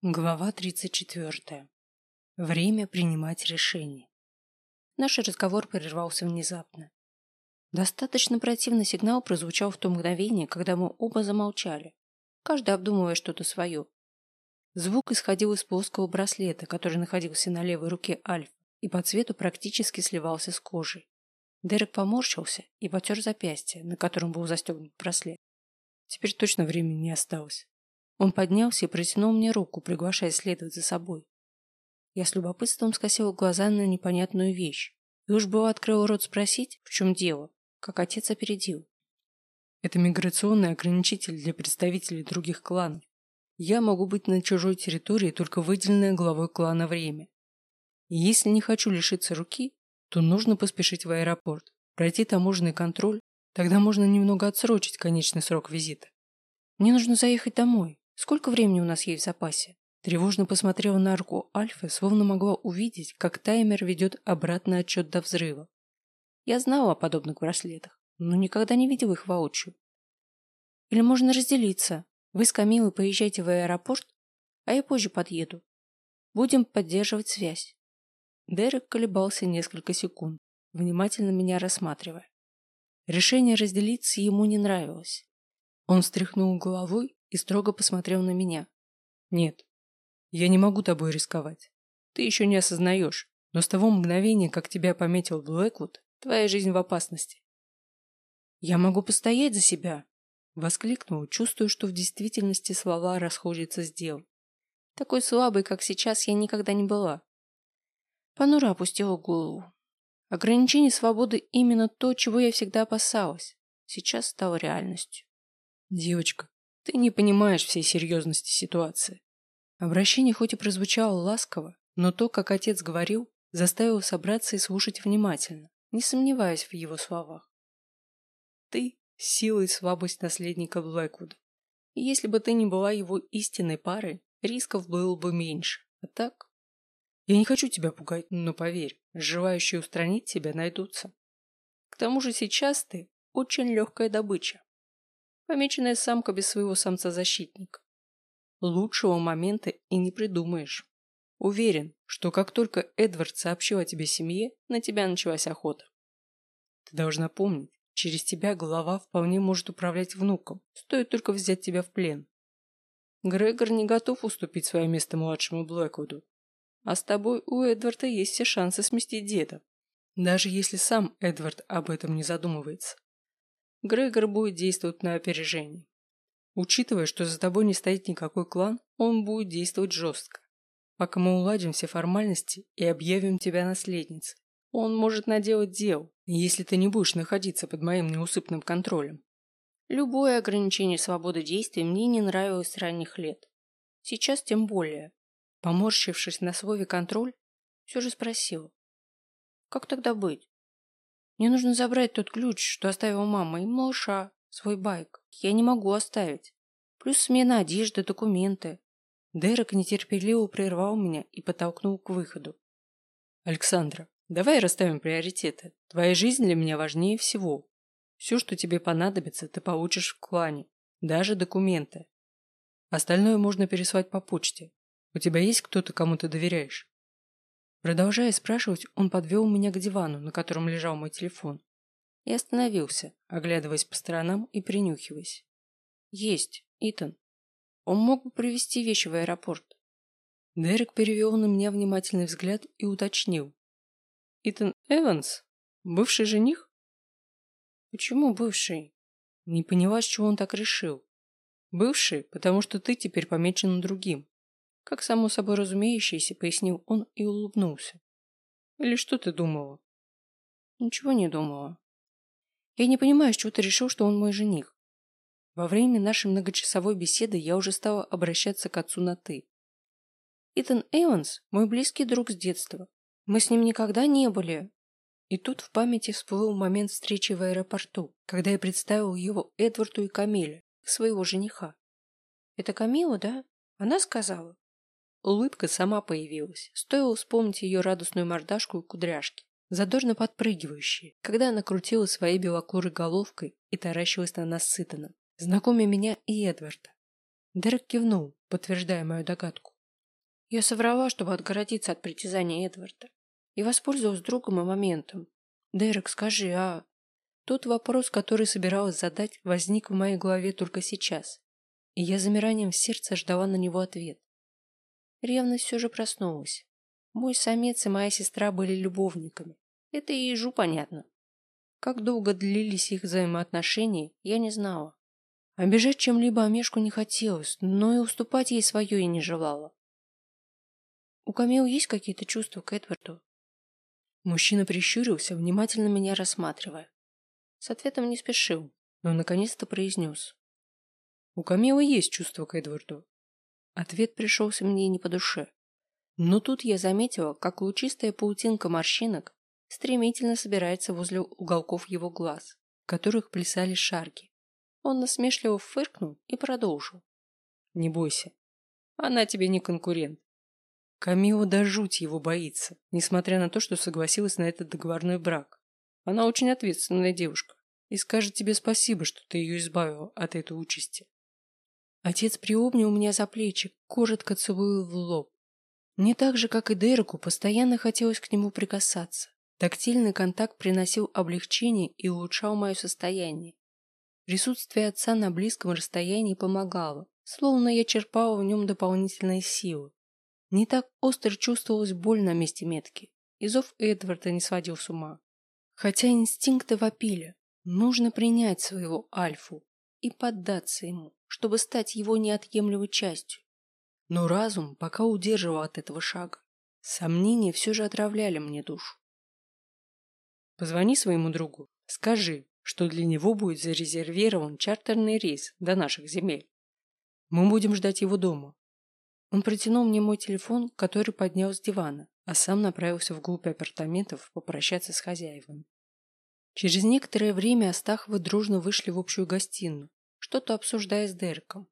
Глава 34. Время принимать решения. Наш разговор прервался внезапно. Достаточно противный сигнал прозвучал в то мгновение, когда мы оба замолчали, каждый обдумывая что-то свое. Звук исходил из плоского браслета, который находился на левой руке Альфа, и по цвету практически сливался с кожей. Дерек поморщился и потер запястье, на котором был застегнут браслет. Теперь точно времени не осталось. Он поднялся и протянул мне руку, приглашая следовать за собой. Я с любопытством скосила глаза на непонятную вещь и уж было открыл рот спросить, в чем дело, как отец опередил. Это миграционный ограничитель для представителей других кланов. Я могу быть на чужой территории только выделенное главой клана время. И если не хочу лишиться руки, то нужно поспешить в аэропорт, пройти таможенный контроль, тогда можно немного отсрочить конечный срок визита. Мне нужно заехать домой, Сколько времени у нас есть в запасе? Тревожно посмотрела на арку Альфы, словно могла увидеть, как таймер ведет обратный отчет до взрыва. Я знала о подобных браслетах, но никогда не видела их воочию. Или можно разделиться. Вы с Камилой поезжайте в аэропорт, а я позже подъеду. Будем поддерживать связь. Дерек колебался несколько секунд, внимательно меня рассматривая. Решение разделиться ему не нравилось. Он встряхнул головой и строго посмотрел на меня. «Нет, я не могу тобой рисковать. Ты еще не осознаешь, но с того мгновения, как тебя пометил Блэквуд, твоя жизнь в опасности». «Я могу постоять за себя!» Воскликнул, чувствуя, что в действительности слова расходятся с дел. Такой слабой, как сейчас, я никогда не была. Понура опустила голову. Ограничение свободы именно то, чего я всегда опасалась. Сейчас стало реальностью. Девочка, ты не понимаешь всей серьезности ситуации. Обращение хоть и прозвучало ласково, но то, как отец говорил, заставило собраться и слушать внимательно, не сомневаясь в его словах. Ты – сила и слабость наследника Блэквуда. И если бы ты не была его истинной парой, рисков было бы меньше. А так? Я не хочу тебя пугать, но поверь, желающие устранить тебя найдутся. К тому же сейчас ты очень легкая добыча. Помеченная самка без своего самца-защитника. Лучшего момента и не придумаешь. Уверен, что как только Эдвард сообщил о тебе семье, на тебя началась охота. Ты должна помнить, через тебя голова вполне может управлять внуком, стоит только взять тебя в плен. Грегор не готов уступить свое место младшему Блэквуду. А с тобой у Эдварда есть все шансы сместить деда. Даже если сам Эдвард об этом не задумывается. Грегор будет действовать на опережение. Учитывая, что за тобой не стоит никакой клан, он будет действовать жестко. Пока мы уладим все формальности и объявим тебя наследницей, он может наделать дел, если ты не будешь находиться под моим неусыпным контролем. Любое ограничение свободы действий мне не нравилось с ранних лет. Сейчас тем более. Поморщившись на слове «контроль», все же спросил: Как тогда быть? Мне нужно забрать тот ключ, что оставила мама, и малыша, свой байк. Я не могу оставить. Плюс смена одежды, документы. Дерек нетерпеливо прервал меня и подтолкнул к выходу. Александра, давай расставим приоритеты. Твоя жизнь для меня важнее всего. Все, что тебе понадобится, ты получишь в клане. Даже документы. Остальное можно переслать по почте. У тебя есть кто-то, кому ты доверяешь? Продолжая спрашивать, он подвел меня к дивану, на котором лежал мой телефон. И остановился, оглядываясь по сторонам и принюхиваясь. Есть, Итан. Он мог бы привезти вещи в аэропорт. Дерек перевел на меня внимательный взгляд и уточнил. Итан Эванс? Бывший жених? Почему бывший? Не поняла, с чего он так решил. Бывший, потому что ты теперь помечен другим. Как само собой разумеющееся, пояснил он и улыбнулся. Или что ты думала? Ничего не думала. Я не понимаю, с чего ты решил, что он мой жених. Во время нашей многочасовой беседы я уже стала обращаться к отцу на «ты». Итан Эванс – мой близкий друг с детства. Мы с ним никогда не были. И тут в памяти всплыл момент встречи в аэропорту, когда я представил его Эдварду и Камиле, своего жениха. Это Камила, да? Она сказала. Улыбка сама появилась, стоило вспомнить ее радостную мордашку и кудряшки, задорно подпрыгивающие, когда она крутила своей белокурой головкой и таращилась на нас с Итаном, знакомя меня и Эдварда. Дерек кивнул, подтверждая мою догадку. Я соврала, чтобы отгородиться от притязаний Эдварда. И воспользовалась другом и моментом. Дерек, скажи, а... Тот вопрос, который собиралась задать, возник в моей голове только сейчас. И я замиранием в сердце ждала на него ответ. Ревность все же проснулась. Мой самец и моя сестра были любовниками. Это и ежу понятно. Как долго длились их взаимоотношения, я не знала. Обижать чем-либо Амешку не хотелось, но и уступать ей свое я не желала. У Камил есть какие-то чувства к Эдварду? Мужчина прищурился, внимательно меня рассматривая. С ответом не спешил, но наконец-то произнес. У Камилы есть чувства к Эдварду. Ответ пришелся мне не по душе. Но тут я заметила, как лучистая паутинка морщинок стремительно собирается возле уголков его глаз, в которых плясали шарки. Он насмешливо фыркнул и продолжил. «Не бойся. Она тебе не конкурент. Камила до жуть его боится, несмотря на то, что согласилась на этот договорной брак. Она очень ответственная девушка и скажет тебе спасибо, что ты ее избавила от этой участи. Отец приобнял меня за плечи, коротко целуя в лоб. Не так же, как и Дереку, постоянно хотелось к нему прикасаться. Тактильный контакт приносил облегчение и улучшал мое состояние. Присутствие отца на близком расстоянии помогало, словно я черпала в нем дополнительные силы. Не так остро чувствовалась боль на месте метки, и зов Эдварда не сводил с ума. Хотя инстинкты вопили, нужно принять своего Альфу и поддаться ему, чтобы стать его неотъемлемой частью. Но разум пока удерживал от этого шага. Сомнения все же отравляли мне душу. Позвони своему другу, скажи, что для него будет зарезервирован чартерный рейс до наших земель. Мы будем ждать его дома. Он протянул мне мой телефон, который поднял с дивана, а сам направился вглубь апартаментов попрощаться с хозяевами. Через некоторое время Астаховы дружно вышли в общую гостиную, что-то обсуждая с Дереком.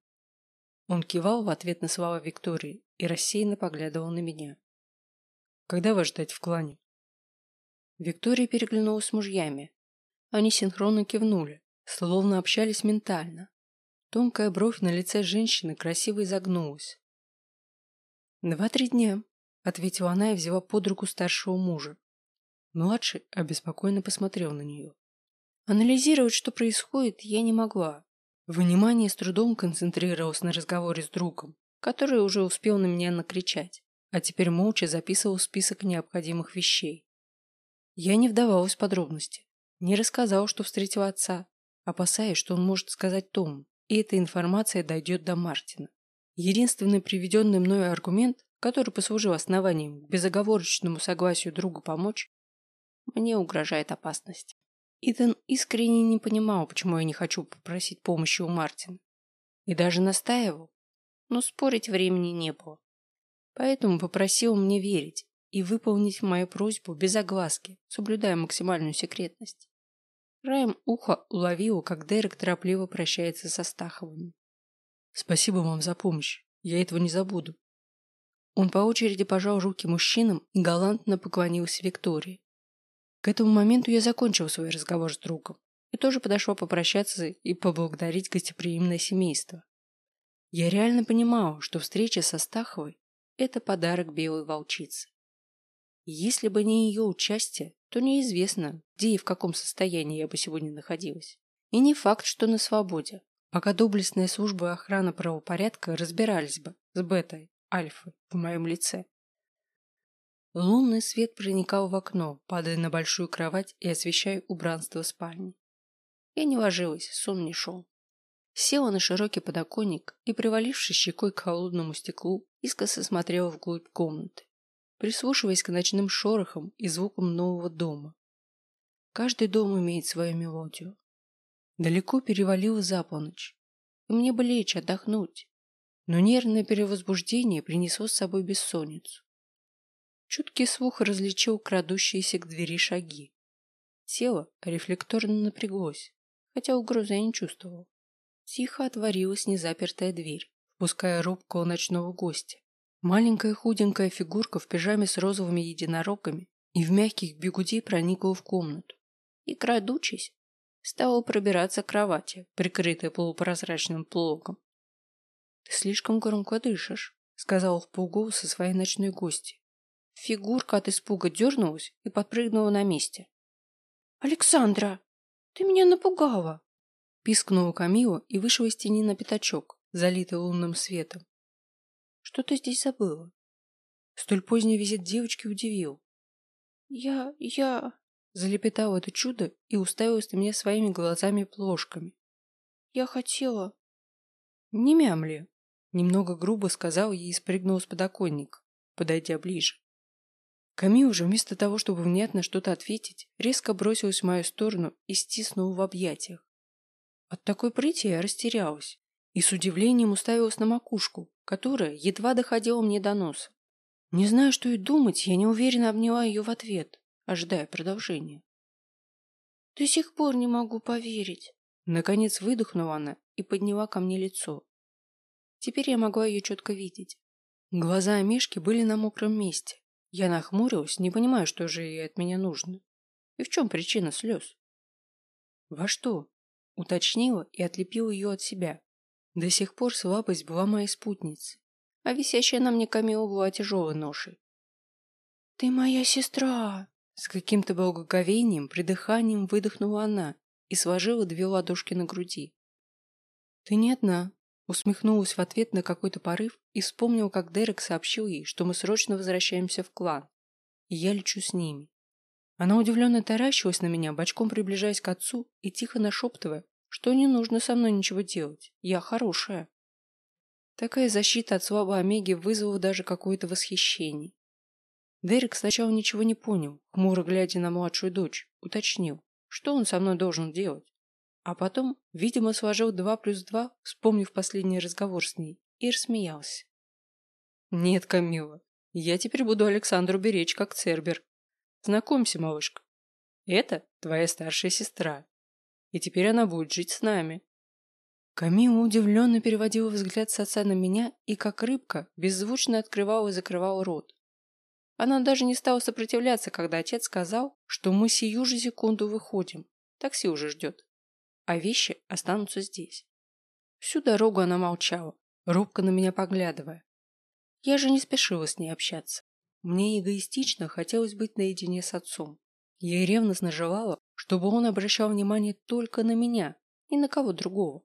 Он кивал в ответ на слова Виктории и рассеянно поглядывал на меня. «Когда вас ждать в клане?» Виктория переглянулась с мужьями. Они синхронно кивнули, словно общались ментально. Тонкая бровь на лице женщины красиво изогнулась. «Два-три дня», — ответила она и взяла под руку старшего мужа. Младший обеспокоенно посмотрел на нее. Анализировать, что происходит, я не могла. Внимание с трудом концентрировалось на разговоре с другом, который уже успел на меня накричать, а теперь молча записывал список необходимых вещей. Я не вдавалась в подробности. Не рассказала, что встретила отца, опасаясь, что он может сказать Тому, и эта информация дойдет до Мартина. Единственный приведенный мною аргумент, который послужил основанием к безоговорочному согласию другу помочь, мне угрожает опасность. Итан искренне не понимал, почему я не хочу попросить помощи у Мартина. И даже настаивал, но спорить времени не было. Поэтому попросил мне верить, и выполнить мою просьбу без огласки, соблюдая максимальную секретность. Раем ухо уловил, как Дерек торопливо прощается со Стаховым. «Спасибо вам за помощь. Я этого не забуду». Он по очереди пожал руки мужчинам и галантно поклонился Виктории. К этому моменту я закончил свой разговор с другом и тоже подошел попрощаться и поблагодарить гостеприимное семейство. Я реально понимал, что встреча со Стаховой – это подарок белой волчицы. Если бы не ее участие, то неизвестно, где и в каком состоянии я бы сегодня находилась. И не факт, что на свободе, пока доблестная служба охраны правопорядка разбирались бы с бетой, альфой в моем лице. Лунный свет проникал в окно, падая на большую кровать и освещая убранство спальни. Я не ложилась, сон не шел. Села на широкий подоконник и, привалившись щекой к холодному стеклу, искоса смотрела вглубь комнаты прислушиваясь к ночным шорохам и звукам нового дома. Каждый дом имеет свою мелодию. Далеко перевалило за полночь, и мне бы лечь, отдохнуть, но нервное перевозбуждение принесло с собой бессонницу. Чуткий слух различил крадущиеся к двери шаги. Тело рефлекторно напряглось, хотя угрозы я не чувствовал. Тихо отворилась незапертая дверь, впуская робкого ночного гостя. Маленькая худенькая фигурка в пижаме с розовыми единорогами и в мягких бегуди проникла в комнату. И, крадучись, стала пробираться к кровати, прикрытой полупрозрачным плогом. «Ты слишком громко дышишь», сказал в полголоса своей ночной гости. Фигурка от испуга дернулась и подпрыгнула на месте. «Александра, ты меня напугала!» Пискнула Камила и вышла из тени на пятачок, залитый лунным светом. «Что ты здесь забыла?» Столь поздний визит девочки удивил. «Я... я...» Залепетал это чудо и уставилась на меня своими глазами-плошками. «Я хотела...» «Не мямли!» Немного грубо сказал ей и спрыгнул с подоконника, подойдя ближе. Ками уже вместо того, чтобы внятно что-то ответить, резко бросилась в мою сторону и стиснула в объятиях. От такой прыти я растерялась и с удивлением уставилась на макушку, которая едва доходила мне до носа. Не знаю, что и думать, я неуверенно обняла ее в ответ, ожидая продолжения. «До сих пор не могу поверить!» Наконец выдохнула она и подняла ко мне лицо. Теперь я могла ее четко видеть. Глаза Мишки были на мокром месте. Я нахмурилась, не понимая, что же ей от меня нужно. И в чем причина слез? «Во что?» Уточнила и отлепила ее от себя. До сих пор слабость была моей спутницей, а висящая на мне Камила была тяжелой ношей. «Ты моя сестра!» С каким-то благоговением, придыханием выдохнула она и сложила две ладошки на груди. «Ты не одна», усмехнулась в ответ на какой-то порыв и вспомнила, как Дерек сообщил ей, что мы срочно возвращаемся в клан, и я лечу с ними. Она удивленно таращилась на меня, бочком приближаясь к отцу и тихо нашептывая, что не нужно со мной ничего делать, я хорошая. Такая защита от слабой Омеги вызвала даже какое-то восхищение. Дерек сначала ничего не понял, хмуро глядя на младшую дочь, уточнил, что он со мной должен делать. А потом, видимо, сложил два плюс два, вспомнив последний разговор с ней, и рассмеялся. «Нет, Камила, я теперь буду Александру беречь, как Цербер. Знакомься, малышка. Это твоя старшая сестра. И теперь она будет жить с нами». Камила удивленно переводила взгляд с отца на меня и, как рыбка, беззвучно открывала и закрывала рот. Она даже не стала сопротивляться, когда отец сказал, что мы сию же секунду выходим. Такси уже ждет. А вещи останутся здесь. Всю дорогу она молчала, робко на меня поглядывая. Я же не спешила с ней общаться. Мне эгоистично хотелось быть наедине с отцом. Я ревностно желала, чтобы он обращал внимание только на меня, ни на кого другого.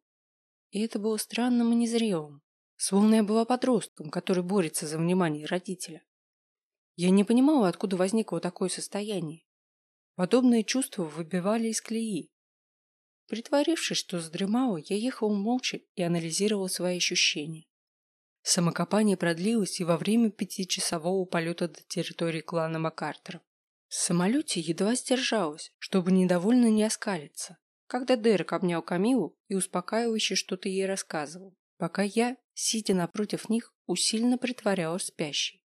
И это было странным и незрелым. Словно я была подростком, который борется за внимание родителя. Я не понимала, откуда возникло такое состояние. Подобные чувства выбивали из колеи. Притворившись, что задремала, я ехала молча и анализировала свои ощущения. Самокопание продлилось и во время пятичасового полета до территории клана Макартера. В самолете едва сдержалась, чтобы недовольно не оскалиться, когда Дерек обнял Камилу и успокаивающе что-то ей рассказывал, пока я, сидя напротив них, усиленно притворялась спящей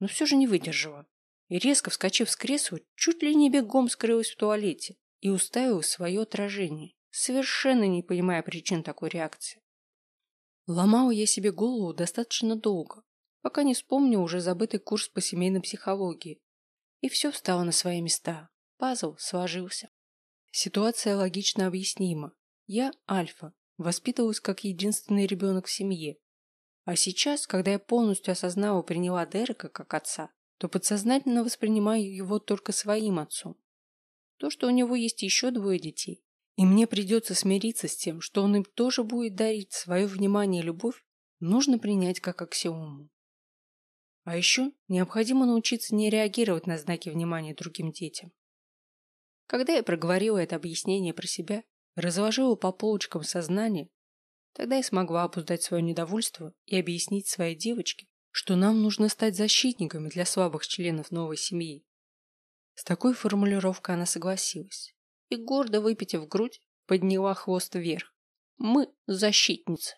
но все же не выдержала. И резко вскочив с кресла, чуть ли не бегом скрылась в туалете и уставилась в свое отражение, совершенно не понимая причин такой реакции. Ломала я себе голову достаточно долго, пока не вспомнил уже забытый курс по семейной психологии. И все встало на свои места. Пазл сложился. Ситуация логично объяснима. Я Альфа, воспитывалась как единственный ребенок в семье а сейчас, когда я полностью осознала и приняла Дерека как отца, то подсознательно воспринимаю его только своим отцом. То, что у него есть еще двое детей, и мне придется смириться с тем, что он им тоже будет дарить свое внимание и любовь, нужно принять как аксиому. А еще необходимо научиться не реагировать на знаки внимания другим детям. Когда я проговорила это объяснение про себя, разложила по полочкам сознание, Тогда я смогла обуздать свое недовольство и объяснить своей девочке, что нам нужно стать защитниками для слабых членов новой семьи. С такой формулировкой она согласилась и, гордо выпитив грудь, подняла хвост вверх. Мы защитницы.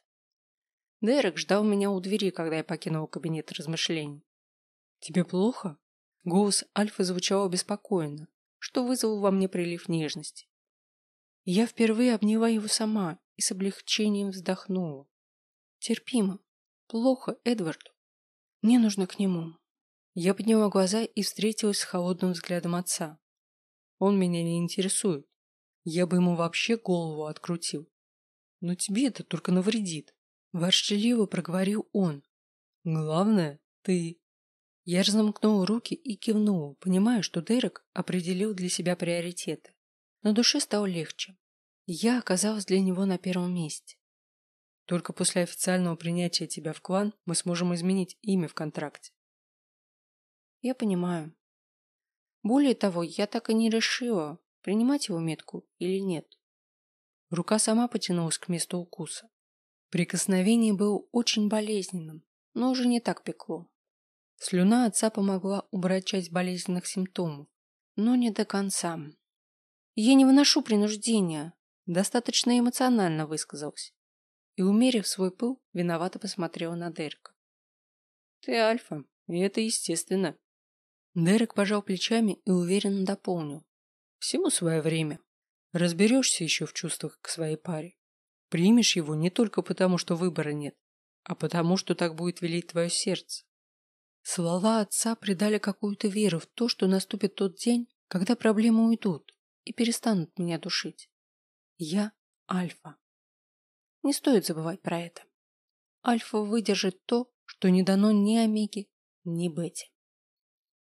Дерек ждал меня у двери, когда я покинула кабинет размышлений. «Тебе плохо?» Голос Альфа звучал обеспокоенно, что вызвал во мне прилив нежности. Я впервые обняла его сама и с облегчением вздохнула. Терпимо. Плохо Эдварду. Мне нужно к нему. Я подняла глаза и встретилась с холодным взглядом отца. Он меня не интересует. Я бы ему вообще голову открутил. Но тебе это только навредит. Ворчливо проговорил он. Главное, ты. Я разомкнул руки и кивнул, понимая, что Дерек определил для себя приоритеты. На душе стало легче. Я оказалась для него на первом месте. Только после официального принятия тебя в клан мы сможем изменить имя в контракте. Я понимаю. Более того, я так и не решила, принимать его метку или нет. Рука сама потянулась к месту укуса. Прикосновение было очень болезненным, но уже не так пекло. Слюна отца помогла убрать часть болезненных симптомов, но не до конца. Я не выношу принуждения, достаточно эмоционально высказался. И, умерив свой пыл, виновато посмотрела на Дерека. Ты альфа, и это естественно. Дерек пожал плечами и уверенно дополнил. Всему свое время. Разберешься еще в чувствах к своей паре. Примешь его не только потому, что выбора нет, а потому, что так будет велить твое сердце. Слова отца придали какую-то веру в то, что наступит тот день, когда проблемы уйдут и перестанут меня душить. Я Альфа. Не стоит забывать про это. Альфа выдержит то, что не дано ни Омеге, ни Бете.